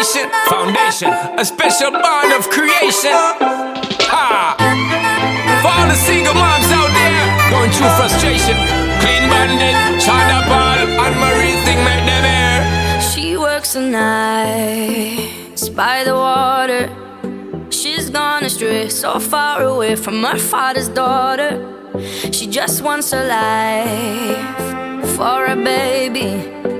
nation. Foundation, a special bond of creation. Ha! For all the single moms out there going through frustration. Clean bandit, China Paul, Anne-Marie thing make them air. She works the nights by the water. She's gone astray, so far away from her father's daughter. She just wants a life for a baby.